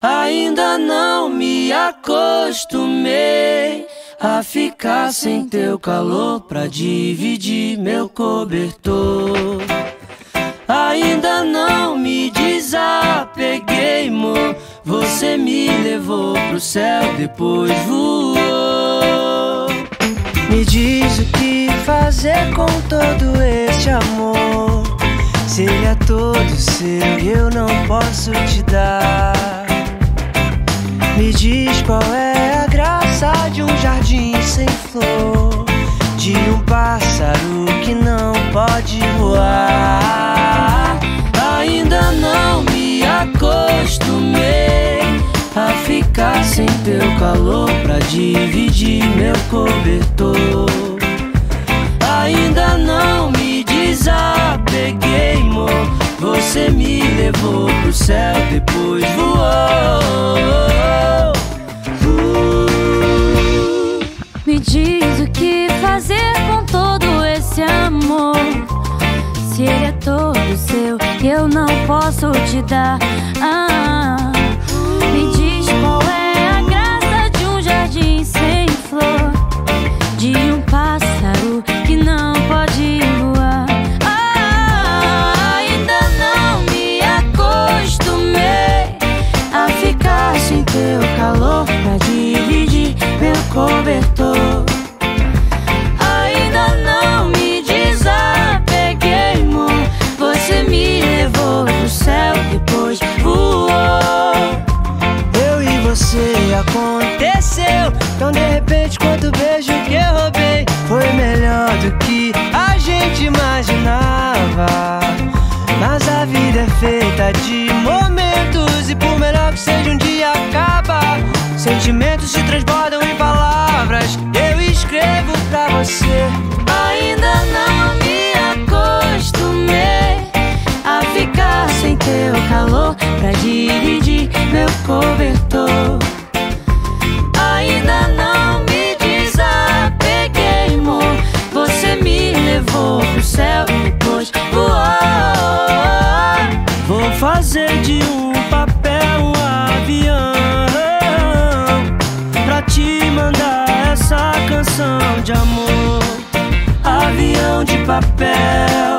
Ainda não me acostumei a ficar sem teu calor pra dividir meu cobertor. Ainda não me desapeguei, amor. Você me levou pro céu, depois voou. Me diz o que fazer com todo este amor. Se ele é todo seu eu não posso te dar. Me diz qual é a graça de um jardim sem flor, de um pássaro que não pode voar. Ainda não me acostumei a ficar sem teu calor pra dividir meu cobertor. Ainda não me desapeguei, amor. Você me levou pro céu, depois seu, eu não posso te dar. Ah, me diz qual é a graça de um jardim sem flor, de um pássaro que não pode voar. Ah, ainda não me acostumei a ficar sem teu calor pra dividir meu cobertor. quanto beijo que eu roubei foi melhor do que a gente imaginava. Mas a vida é feita de momentos e por melhor que seja um dia acaba. Sentimentos se transbordam em palavras. Eu escrevo pra você. Ainda não me acostumei a ficar sem teu calor pra dividir meu cobertor. papel.